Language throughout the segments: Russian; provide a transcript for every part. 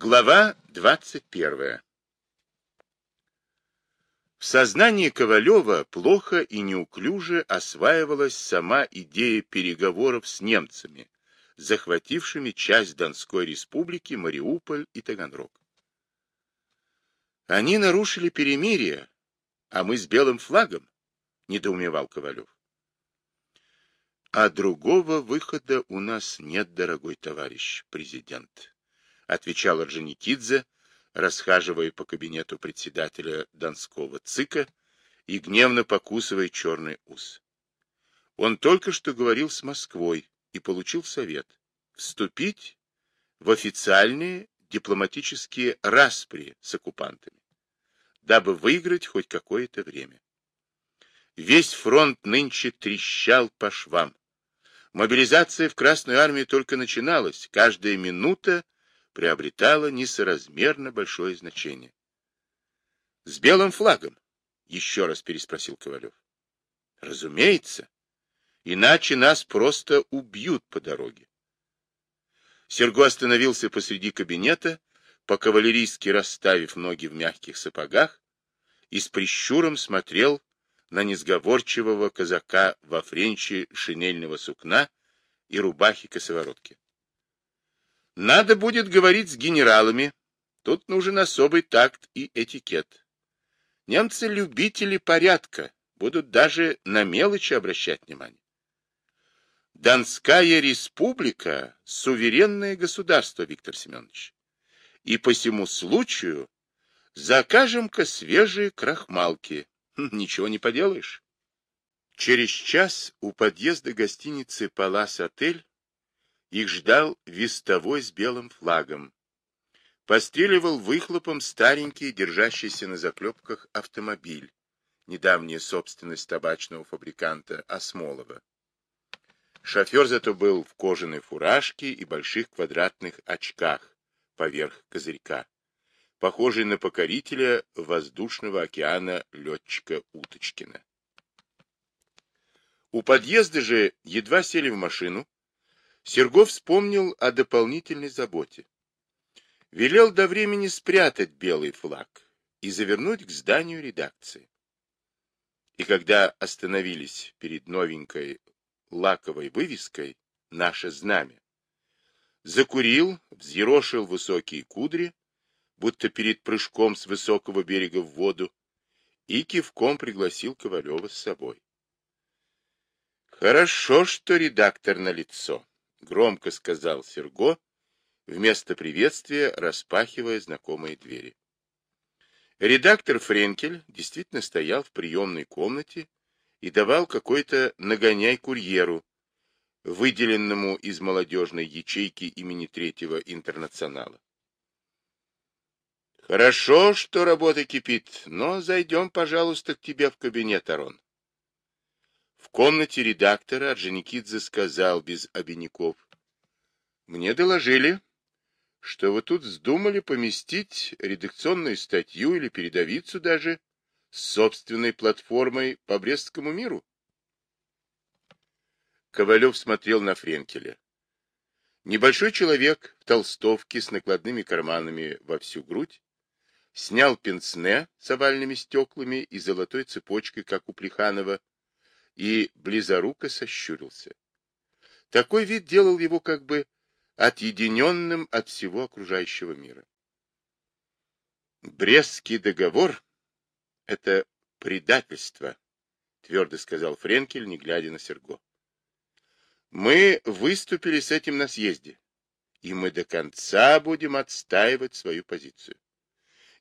Глава 21. В сознании Ковалева плохо и неуклюже осваивалась сама идея переговоров с немцами, захватившими часть Донской республики, Мариуполь и Таганрог. Они нарушили перемирие, а мы с белым флагом, недоумевал Ковалев. А другого выхода у нас нет, дорогой товарищ президент, отвечал Орджоникидзе, расхаживая по кабинету председателя Донского ЦИКа и гневно покусывая черный ус. Он только что говорил с Москвой и получил совет вступить в официальные дипломатические распри с оккупантами, дабы выиграть хоть какое-то время. Весь фронт нынче трещал по швам. Мобилизация в Красную армию только начиналась, каждая минута приобретала несоразмерно большое значение. — С белым флагом? — еще раз переспросил Ковалев. — Разумеется. Иначе нас просто убьют по дороге. Серго остановился посреди кабинета, по-кавалерийски расставив ноги в мягких сапогах, и с прищуром смотрел на несговорчивого казака во френче шинельного сукна и рубахи косоворотки. Надо будет говорить с генералами. Тут нужен особый такт и этикет. Немцы любители порядка, будут даже на мелочи обращать внимание. Донская республика – суверенное государство, Виктор Семенович. И по всему случаю закажем-ка свежие крахмалки. Хм, ничего не поделаешь. Через час у подъезда гостиницы «Палас-отель» Их ждал вестовой с белым флагом. Постреливал выхлопом старенький, держащийся на заклепках автомобиль, недавняя собственность табачного фабриканта Осмолова. Шофер зато был в кожаной фуражке и больших квадратных очках поверх козырька, похожий на покорителя воздушного океана летчика Уточкина. У подъезда же едва сели в машину, Сергов вспомнил о дополнительной заботе. Велел до времени спрятать белый флаг и завернуть к зданию редакции. И когда остановились перед новенькой лаковой вывеской «Наше знамя», закурил, взъерошил высокие кудри, будто перед прыжком с высокого берега в воду, и кивком пригласил Ковалева с собой. Хорошо, что редактор на лицо. — громко сказал Серго, вместо приветствия распахивая знакомые двери. Редактор Френкель действительно стоял в приемной комнате и давал какой-то нагоняй курьеру, выделенному из молодежной ячейки имени Третьего Интернационала. Хорошо, что работа кипит, но зайдем, пожалуйста, к тебе в кабинет, Арон. В комнате редактора Орджоникидзе сказал без обиняков. Мне доложили, что вы тут вздумали поместить редакционную статью или передовицу даже с собственной платформой по Брестскому миру. Ковалев смотрел на Френкеля. Небольшой человек в толстовке с накладными карманами во всю грудь снял пенсне с овальными стеклами и золотой цепочкой, как у Плеханова, и близоруко сощурился. Такой вид делал его как бы отъединенным от всего окружающего мира. Брестский договор — это предательство, твердо сказал Френкель, не глядя на Серго. Мы выступили с этим на съезде, и мы до конца будем отстаивать свою позицию.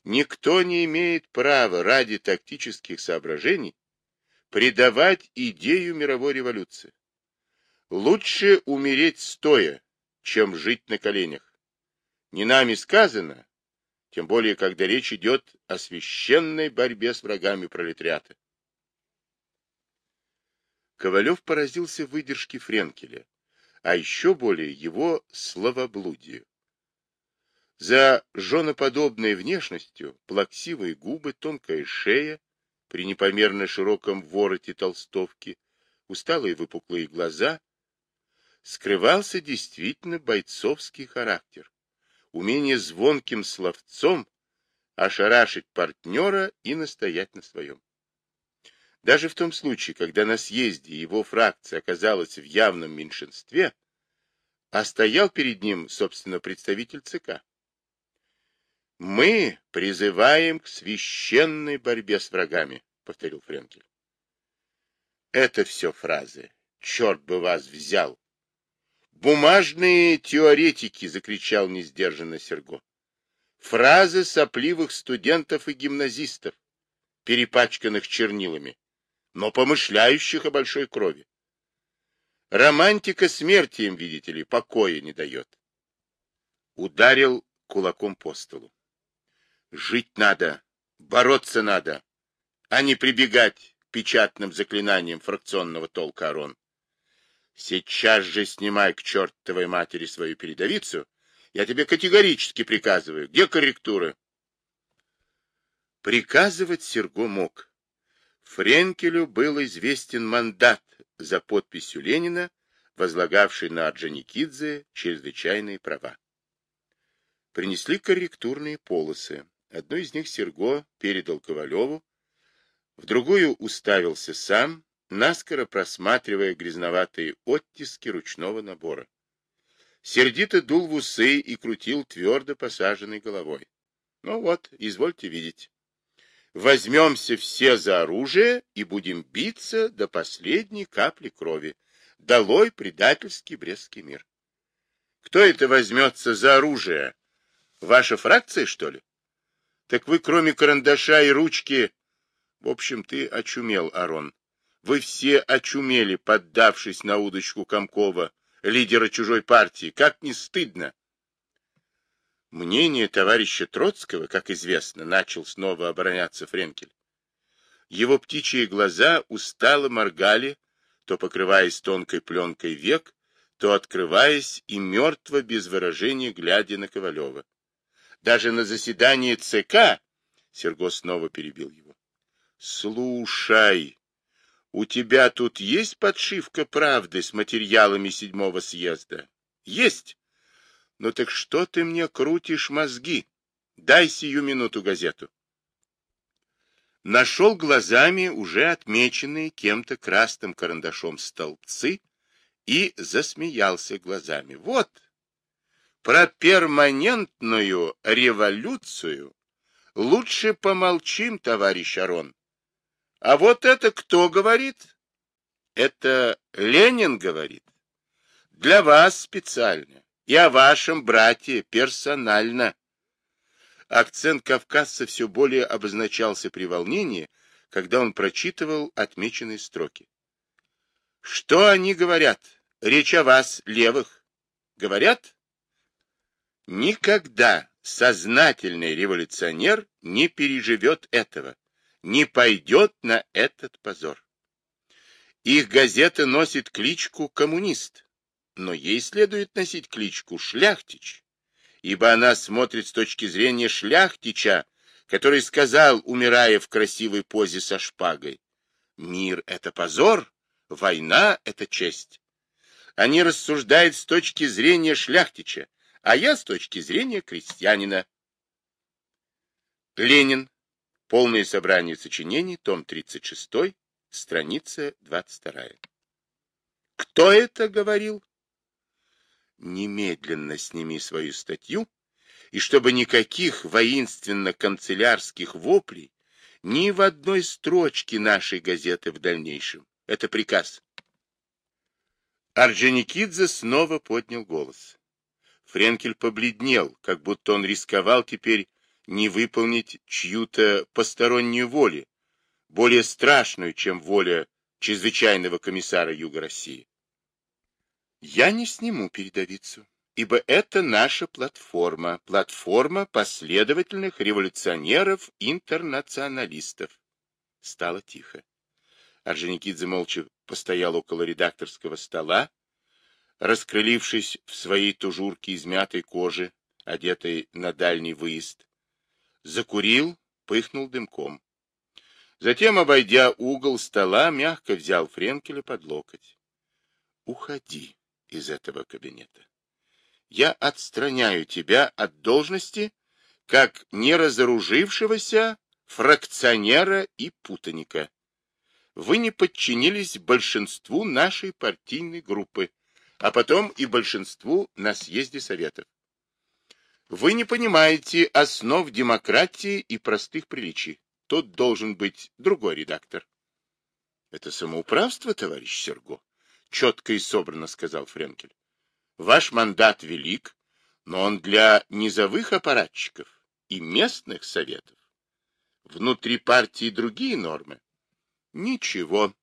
Никто не имеет права ради тактических соображений предавать идею мировой революции. Лучше умереть стоя, чем жить на коленях. Не нами сказано, тем более, когда речь идет о священной борьбе с врагами пролетариата. Ковалев поразился выдержке Френкеля, а еще более его словоблудию. За женоподобной внешностью, плаксивые губы, тонкая шея, при непомерно широком вороте толстовки, усталые выпуклые глаза, скрывался действительно бойцовский характер, умение звонким словцом ошарашить партнера и настоять на своем. Даже в том случае, когда на съезде его фракция оказалась в явном меньшинстве, а стоял перед ним, собственно, представитель ЦК. «Мы призываем к священной борьбе с врагами», — повторил Френкель. «Это все фразы. Черт бы вас взял!» «Бумажные теоретики!» — закричал несдержанно Серго. «Фразы сопливых студентов и гимназистов, перепачканных чернилами, но помышляющих о большой крови. Романтика смерти им, видите ли, покоя не дает». Ударил кулаком по столу. Жить надо, бороться надо, а не прибегать к печатным заклинаниям фракционного толка Арон. Сейчас же снимай к чертовой матери свою передовицу. Я тебе категорически приказываю. Где корректура? Приказывать Серго мог. Френкелю был известен мандат за подписью Ленина, возлагавший на Орджоникидзе чрезвычайные права. Принесли корректурные полосы. Одну из них Серго передал Ковалеву, в другую уставился сам, наскоро просматривая грязноватые оттиски ручного набора. Сердито дул в усы и крутил твердо посаженной головой. Ну вот, извольте видеть. Возьмемся все за оружие и будем биться до последней капли крови. Долой предательский Брестский мир. Кто это возьмется за оружие? Ваша фракция, что ли? Так вы, кроме карандаша и ручки... В общем, ты очумел, Арон. Вы все очумели, поддавшись на удочку Комкова, лидера чужой партии. Как не стыдно! Мнение товарища Троцкого, как известно, начал снова обороняться Френкель. Его птичьи глаза устало моргали, то покрываясь тонкой пленкой век, то открываясь и мертво без выражения глядя на Ковалева. Даже на заседании ЦК Серго снова перебил его. — Слушай, у тебя тут есть подшивка правды с материалами седьмого съезда? Есть. Ну так что ты мне крутишь мозги? Дай сию минуту газету. Нашел глазами уже отмеченные кем-то красным карандашом столбцы и засмеялся глазами. Вот, про перманентную революцию лучше помолчим, товарищ Арон. А вот это кто говорит? Это Ленин говорит. Для вас специально. И о вашем брате персонально. Акцент кавказца все более обозначался при волнении, когда он прочитывал отмеченные строки. Что они говорят? Речь о вас, левых. Говорят? Никогда сознательный революционер не переживет этого не пойдет на этот позор. Их газета носит кличку «Коммунист», но ей следует носить кличку «Шляхтич», ибо она смотрит с точки зрения шляхтича, который сказал, умирая в красивой позе со шпагой, «Мир — это позор, война — это честь». Они рассуждают с точки зрения шляхтича, а я с точки зрения крестьянина. Ленин, Полное собрание сочинений, том 36, страница 22. Кто это говорил? Немедленно сними свою статью, и чтобы никаких воинственно-канцелярских воплей ни в одной строчке нашей газеты в дальнейшем. Это приказ. Орджоникидзе снова поднял голос. Френкель побледнел, как будто он рисковал теперь не выполнить чью-то постороннюю волю, более страшную, чем воля чрезвычайного комиссара Юга России. Я не сниму передовицу, ибо это наша платформа, платформа последовательных революционеров-интернационалистов. Стало тихо. Орджоникидзе молча постоял около редакторского стола, раскрылившись в своей тужурке из мятой кожи, одетой на дальний выезд, закурил, пыхнул дымком. Затем, обойдя угол стола, мягко взял Френкеля под локоть. — Уходи из этого кабинета. я отстраняю тебя от должности как неразоружившегося фракционера и путаника. Вы не подчинились большинству нашей партийной группы, а потом и большинству на съезде Советов. Вы не понимаете основ демократии и простых приличий. Тут должен быть другой редактор. Это самоуправство, товарищ Серго, четко и собрано сказал Френкель. Ваш мандат велик, но он для низовых аппаратчиков и местных советов. Внутри партии другие нормы. Ничего.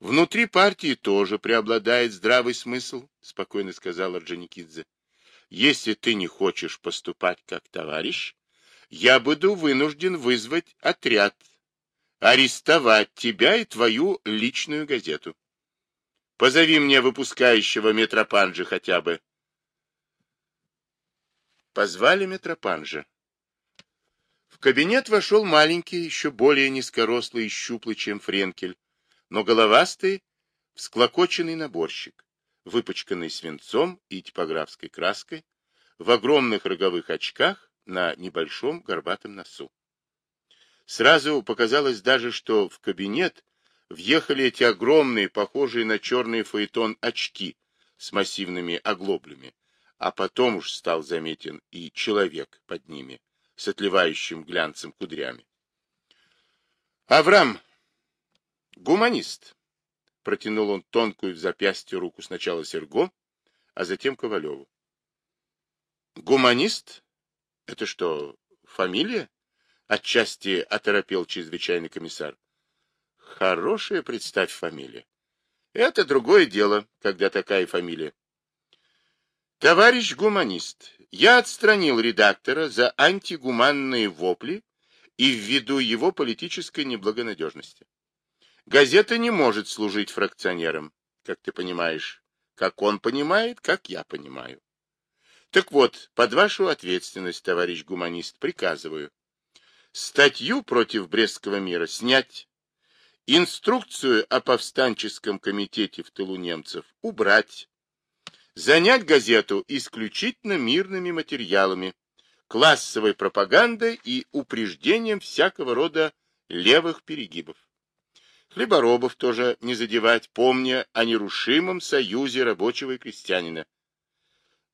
Внутри партии тоже преобладает здравый смысл, спокойно сказал Орджоникидзе. Если ты не хочешь поступать как товарищ, я буду вынужден вызвать отряд, арестовать тебя и твою личную газету. Позови мне выпускающего Метропанжа хотя бы. Позвали Метропанжа. В кабинет вошел маленький, еще более низкорослый и щуплый, чем Френкель, но головастый, всклокоченный наборщик, выпачканный свинцом и типографской краской, в огромных роговых очках на небольшом горбатом носу. Сразу показалось даже, что в кабинет въехали эти огромные, похожие на черный фаэтон очки с массивными оглоблями, а потом уж стал заметен и человек под ними, с отливающим глянцем кудрями. Авраам, гуманист, протянул он тонкую в запястье руку сначала Серго, а затем Ковалеву. Гуманист? Это что, фамилия? Отчасти оторопел чрезвычайный комиссар. Хорошая, представь, фамилия. Это другое дело, когда такая фамилия. Товарищ гуманист, я отстранил редактора за антигуманные вопли и ввиду его политической неблагонадежности. Газета не может служить фракционером, как ты понимаешь, как он понимает, как я понимаю. Так вот, под вашу ответственность, товарищ гуманист, приказываю статью против Брестского мира снять, инструкцию о повстанческом комитете в тылу немцев убрать, занять газету исключительно мирными материалами, классовой пропагандой и упреждением всякого рода левых перегибов. Хлеборобов тоже не задевать, помня о нерушимом союзе рабочего и крестьянина.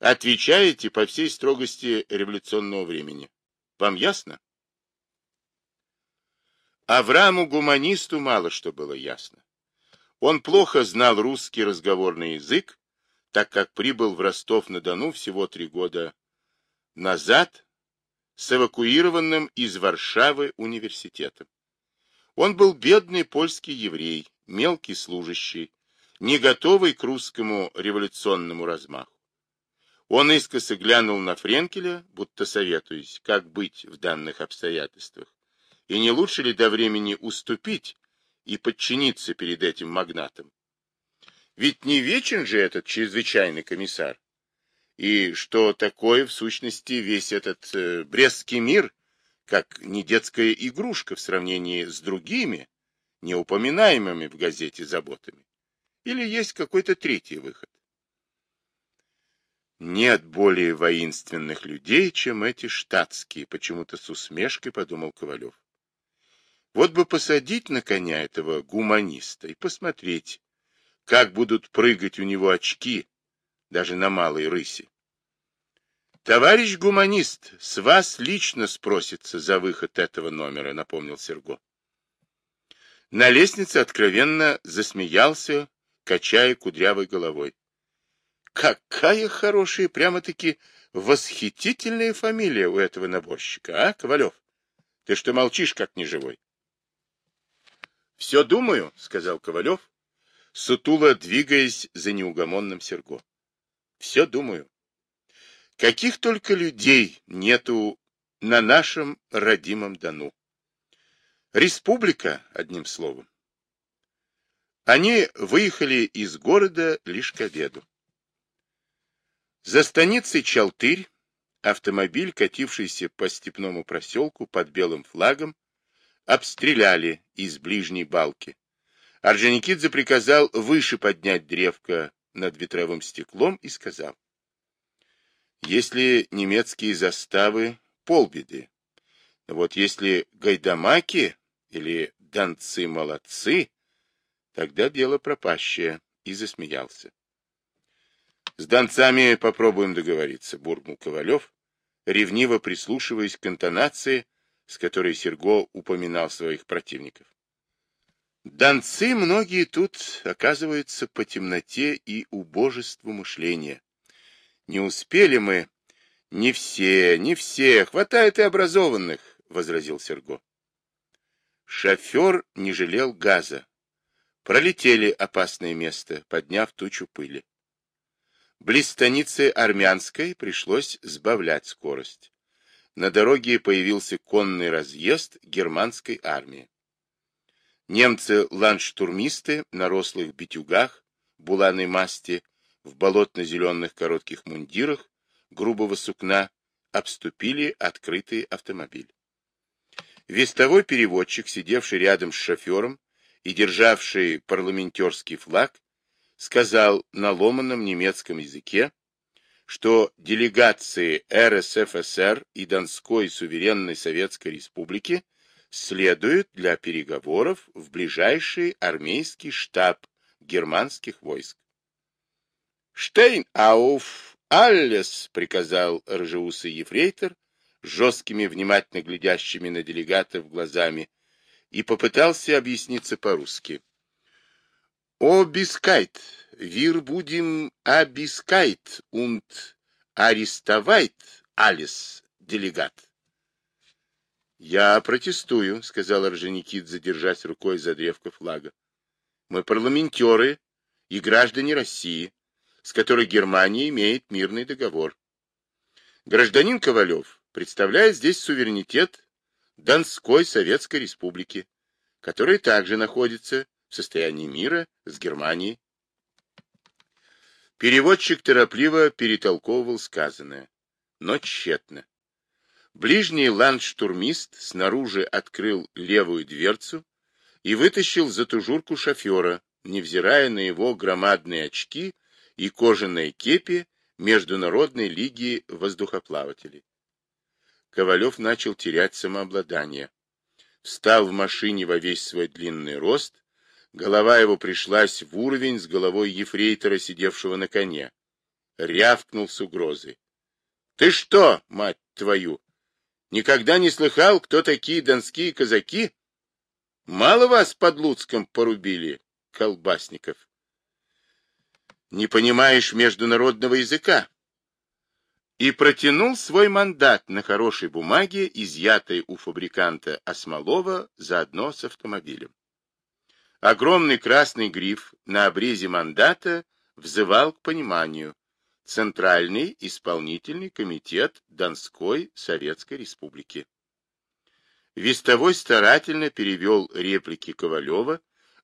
Отвечаете по всей строгости революционного времени. Вам ясно? Аврааму-гуманисту мало что было ясно. Он плохо знал русский разговорный язык, так как прибыл в Ростов-на-Дону всего три года назад с эвакуированным из Варшавы университетом. Он был бедный польский еврей, мелкий служащий, не готовый к русскому революционному размаху. Он искоса глянул на Френкеля, будто советуясь, как быть в данных обстоятельствах, и не лучше ли до времени уступить и подчиниться перед этим магнатом. Ведь не вечен же этот чрезвычайный комиссар. И что такое, в сущности, весь этот э, Брестский мир, как не детская игрушка в сравнении с другими, неупоминаемыми в газете заботами? Или есть какой-то третий выход? Нет более воинственных людей, чем эти штатские, почему-то с усмешкой подумал Ковалев. Вот бы посадить на коня этого гуманиста и посмотреть, как будут прыгать у него очки, даже на малой рыси. Товарищ гуманист, с вас лично спросится за выход этого номера, напомнил Серго. На лестнице откровенно засмеялся, качая кудрявой головой. Какая хорошая, прямо-таки восхитительная фамилия у этого наборщика, а, Ковалев? Ты что молчишь, как неживой? — Все думаю, — сказал Ковалев, сутуло двигаясь за неугомонным Серго. Все думаю. Каких только людей нету на нашем родимом Дону. Республика, одним словом. Они выехали из города лишь к обеду. За станицей Чалтырь автомобиль, катившийся по степному проселку под белым флагом, обстреляли из ближней балки. Орджоникидзе приказал выше поднять древко над ветровым стеклом и сказал. Если немецкие заставы — полбеды. Вот если гайдамаки или донцы молодцы, тогда дело пропащее, и засмеялся. С донцами попробуем договориться, буркнул Ковалев, ревниво прислушиваясь к интонации, с которой Серго упоминал своих противников. Донцы многие тут оказываются по темноте и убожеству мышления. Не успели мы... Не все, не все, хватает и образованных, — возразил Серго. Шофер не жалел газа. Пролетели опасное место, подняв тучу пыли. Близ станицы Армянской пришлось сбавлять скорость. На дороге появился конный разъезд германской армии. Немцы-ландштурмисты на рослых битюгах, буланой масти, в болотно-зеленых коротких мундирах, грубого сукна, обступили открытый автомобиль. Вестовой переводчик, сидевший рядом с шофером и державший парламентерский флаг, сказал на ломаном немецком языке, что делегации РСФСР и Донской суверенной Советской Республики следуют для переговоров в ближайший армейский штаб германских войск. «Штейн ауф аллес!» — приказал рыжеусый ефрейтор, жесткими, внимательно глядящими на делегатов глазами, и попытался объясниться по-русски. «О, бискайт! Вир будем абискайт und арестовайт алис делегат!» «Я протестую», — сказал Орджоникидзе, держась рукой за древко флага. «Мы парламентеры и граждане России, с которой Германия имеет мирный договор. Гражданин Ковалев представляет здесь суверенитет Донской Советской Республики, которая также находится в состоянии мира с Германией». Переводчик торопливо перетолковывал сказанное, но тщетно. Ближний ландштурмист снаружи открыл левую дверцу и вытащил за тужурку шофера, невзирая на его громадные очки и кожаные кепи Международной лиги воздухоплавателей. Ковалев начал терять самообладание. Встал в машине во весь свой длинный рост, голова его пришлась в уровень с головой ефрейтора, сидевшего на коне. Рявкнул с угрозой. — Ты что, мать твою, Никогда не слыхал, кто такие донские казаки? Мало вас под Луцком порубили, колбасников. Не понимаешь международного языка. И протянул свой мандат на хорошей бумаге, изъятой у фабриканта Осмолова, заодно с автомобилем. Огромный красный гриф на обрезе мандата взывал к пониманию. Центральный исполнительный комитет Донской Советской Республики. Вестовой старательно перевел реплики Ковалева,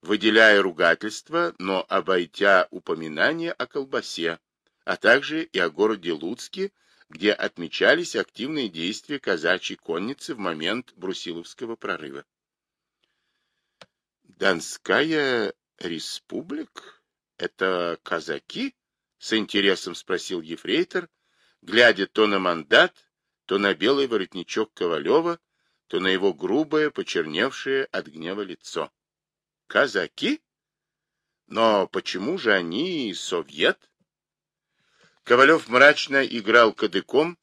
выделяя ругательства, но обойдя упоминания о колбасе, а также и о городе Луцке, где отмечались активные действия казачьей конницы в момент Брусиловского прорыва. Донская республика? Это казаки? С интересом спросил ефрейтор, глядя то на мандат, то на белый воротничок Ковалева, то на его грубое, почерневшее от гнева лицо. Казаки? Но почему же они совет? Ковалев мрачно играл кадыком,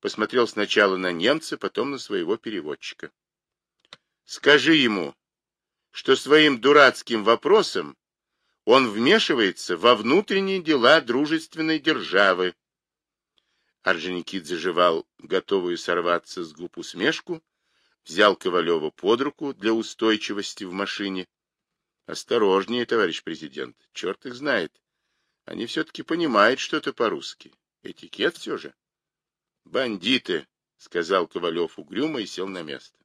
посмотрел сначала на немца, потом на своего переводчика. Скажи ему, что своим дурацким вопросом он вмешивается во внутренние дела дружественной державы. Орджоникид заживал, готовую сорваться с губ усмешку, взял Ковалева под руку для устойчивости в машине. Осторожнее, товарищ президент, черт их знает. Они все-таки понимают что-то по-русски. Этикет все же. Бандиты, сказал Ковалев угрюмо и сел на место.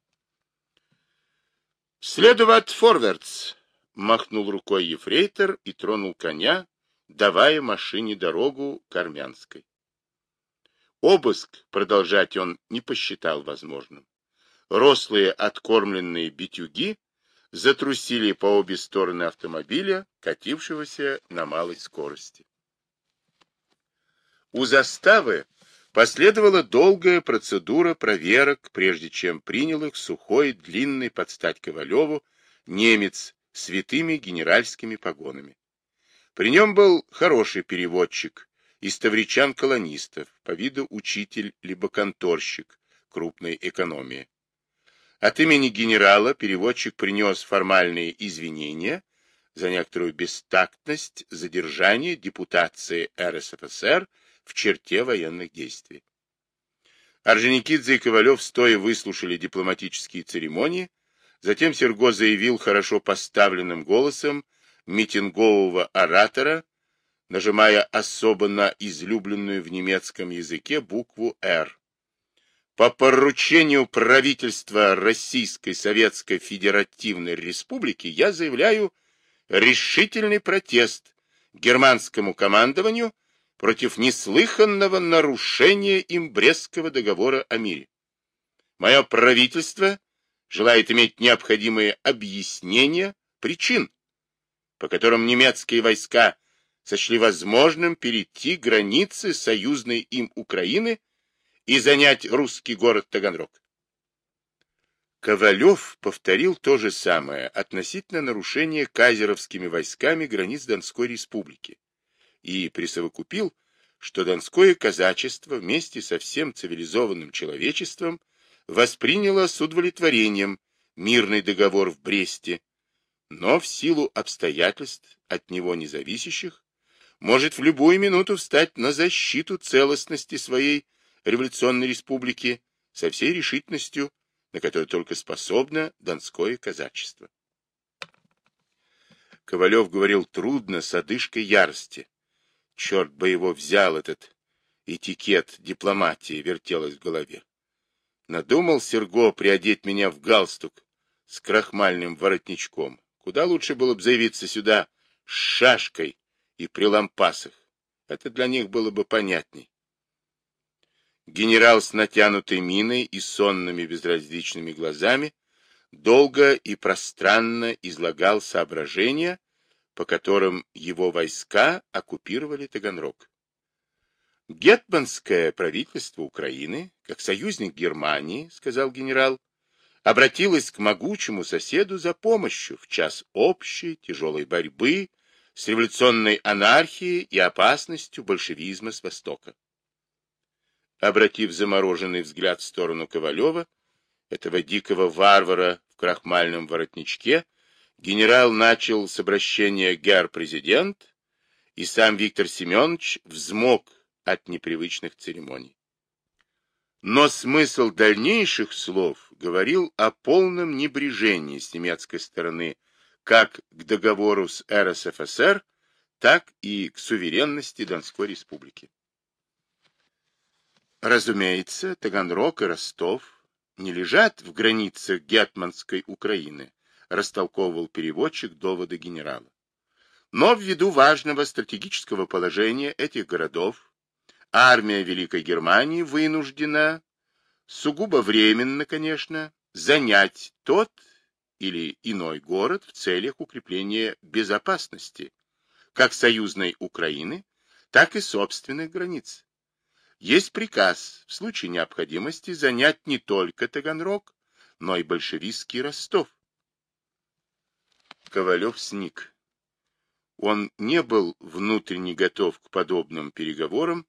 Следовать форвардс, махнул рукой ефрейтор и тронул коня, давая машине дорогу к Армянской. Обыск продолжать он не посчитал возможным. Рослые откормленные битюги затрусили по обе стороны автомобиля, катившегося на малой скорости. У заставы Последовала долгая процедура проверок, прежде чем принял их сухой, длинный под стать Ковалеву немец с святыми генеральскими погонами. При нем был хороший переводчик из тавричан-колонистов, по виду учитель либо конторщик крупной экономии. От имени генерала переводчик принес формальные извинения за некоторую бестактность задержания депутации РСФСР в черте военных действий. Орджоникидзе и Ковалев стоя выслушали дипломатические церемонии, затем Серго заявил хорошо поставленным голосом митингового оратора, нажимая особо на излюбленную в немецком языке букву «Р». По поручению правительства Российской Советской Федеративной Республики я заявляю решительный протест германскому командованию против неслыханного нарушения им Брестского договора о мире. Мое правительство желает иметь необходимые объяснения причин, по которым немецкие войска сочли возможным перейти границы союзной им Украины и занять русский город Таганрог. Ковалев повторил то же самое относительно нарушения казеровскими войсками границ Донской республики и присовокупил, что донское казачество вместе со всем цивилизованным человечеством восприняло с удовлетворением мирный договор в Бресте, но в силу обстоятельств от него независящих может в любую минуту встать на защиту целостности своей революционной республики со всей решительностью, на которую только способно донское казачество. Ковалев говорил трудно, с одышкой ярости. Черт бы его взял, этот этикет дипломатии, вертелось в голове. Надумал Серго приодеть меня в галстук с крахмальным воротничком. Куда лучше было бы заявиться сюда с шашкой и при лампасах. Это для них было бы понятней. Генерал с натянутой миной и сонными безразличными глазами долго и пространно излагал соображения, по которым его войска оккупировали Таганрог. Гетманское правительство Украины, как союзник Германии, сказал генерал, обратилось к могучему соседу за помощью в час общей тяжелой борьбы с революционной анархией и опасностью большевизма с Востока. Обратив замороженный взгляд в сторону Ковалева, этого дикого варвара в крахмальном воротничке, Генерал начал с обращения «гер-президент», и сам Виктор Семенович взмок от непривычных церемоний. Но смысл дальнейших слов говорил о полном небрежении с немецкой стороны как к договору с РСФСР, так и к суверенности Донской республики. Разумеется, Таганрог и Ростов не лежат в границах Гетманской Украины, растолковывал переводчик доводы генерала. Но ввиду важного стратегического положения этих городов, армия Великой Германии вынуждена, сугубо временно, конечно, занять тот или иной город в целях укрепления безопасности как союзной Украины, так и собственных границ. Есть приказ в случае необходимости занять не только Таганрог, но и большевистский Ростов. Ковалев сник. Он не был внутренне готов к подобным переговорам,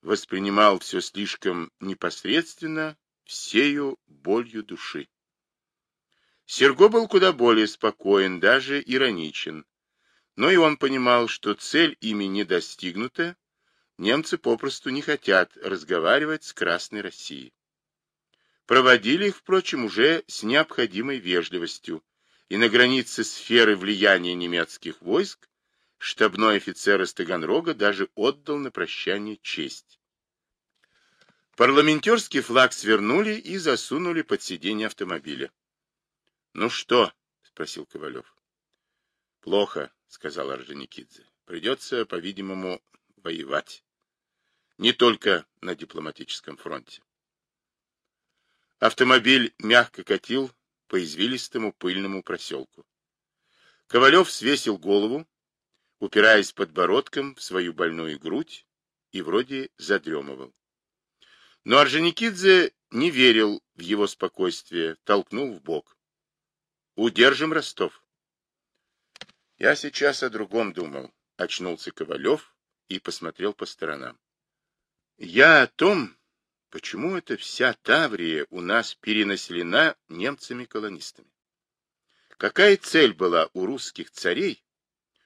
воспринимал все слишком непосредственно, всею болью души. Серго был куда более спокоен, даже ироничен, но и он понимал, что цель ими не достигнута, немцы попросту не хотят разговаривать с Красной Россией. Проводили их, впрочем, уже с необходимой вежливостью, и на границе сферы влияния немецких войск штабной офицер из Таганрога даже отдал на прощание честь. Парламентерский флаг свернули и засунули под сиденье автомобиля. — Ну что? — спросил Ковалев. — Плохо, — сказал Орджоникидзе. — Придется, по-видимому, воевать. Не только на дипломатическом фронте. Автомобиль мягко катил по извилистому пыльному проселку. Ковалев свесил голову, упираясь подбородком в свою больную грудь, и вроде задремывал. Но Орджоникидзе не верил в его спокойствие, толкнул в бок. Удержим Ростов. Я сейчас о другом думал, очнулся Ковалев и посмотрел по сторонам. Я о том, почему эта вся Таврия у нас перенаселена немцами-колонистами. Какая цель была у русских царей,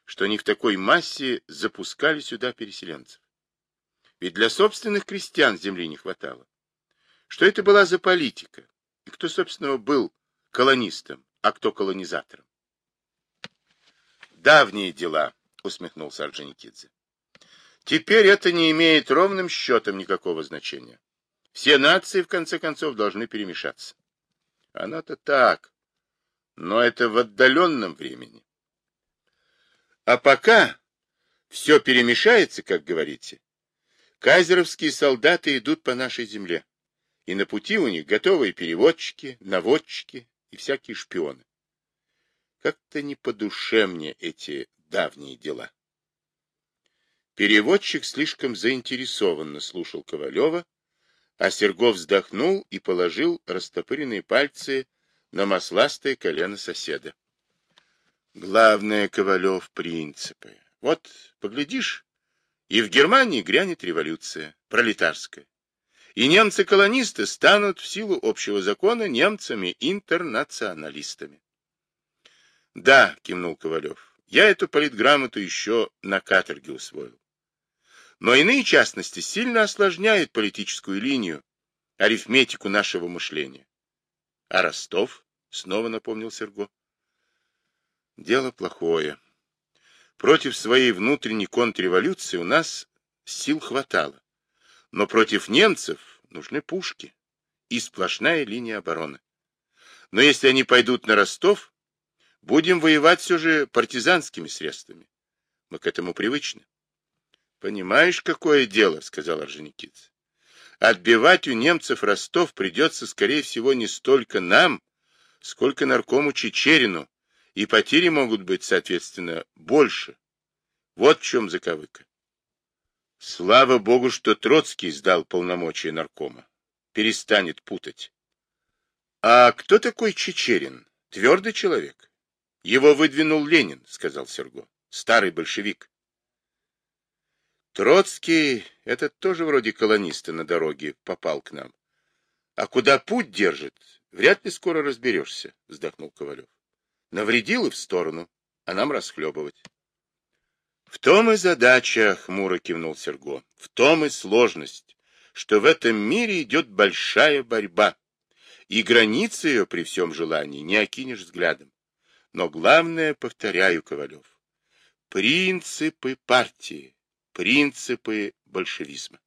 что они в такой массе запускали сюда переселенцев? Ведь для собственных крестьян земли не хватало. Что это была за политика? И кто, собственно, был колонистом, а кто колонизатором? Давние дела, усмехнулся Орджоникидзе. Теперь это не имеет ровным счетом никакого значения. Все нации, в конце концов, должны перемешаться. Оно-то так, но это в отдаленном времени. А пока все перемешается, как говорите, кайзеровские солдаты идут по нашей земле, и на пути у них готовые переводчики, наводчики и всякие шпионы. Как-то не по душе мне эти давние дела. Переводчик слишком заинтересованно слушал Ковалева, а Сергов вздохнул и положил растопыренные пальцы на масластое колено соседа. Главное, Ковалев, принципы. Вот, поглядишь, и в Германии грянет революция, пролетарская. И немцы-колонисты станут в силу общего закона немцами-интернационалистами. Да, кивнул Ковалев, я эту политграмоту еще на каторге усвоил. Но иные частности сильно осложняют политическую линию, арифметику нашего мышления. А Ростов? Снова напомнил Серго. Дело плохое. Против своей внутренней контрреволюции у нас сил хватало. Но против немцев нужны пушки и сплошная линия обороны. Но если они пойдут на Ростов, будем воевать все же партизанскими средствами. Мы к этому привычны. — Понимаешь, какое дело, — сказал Орджоникидзе. Отбивать у немцев Ростов придется, скорее всего, не столько нам, сколько наркому Чечерину, и потери могут быть, соответственно, больше. Вот в чем заковыка. Слава богу, что Троцкий сдал полномочия наркома. Перестанет путать. А кто такой Чечерин? Твердый человек. Его выдвинул Ленин, сказал Серго. Старый большевик. Троцкий, этот тоже вроде колониста на дороге, попал к нам. А куда путь держит, вряд ли скоро разберешься, вздохнул Ковалев. Навредил и в сторону, а нам расхлебывать. В том и задача, хмуро кивнул Серго, в том и сложность, что в этом мире идет большая борьба, и границы ее при всем желании не окинешь взглядом. Но главное, повторяю, Ковалев, принципы партии, принципы большевизма.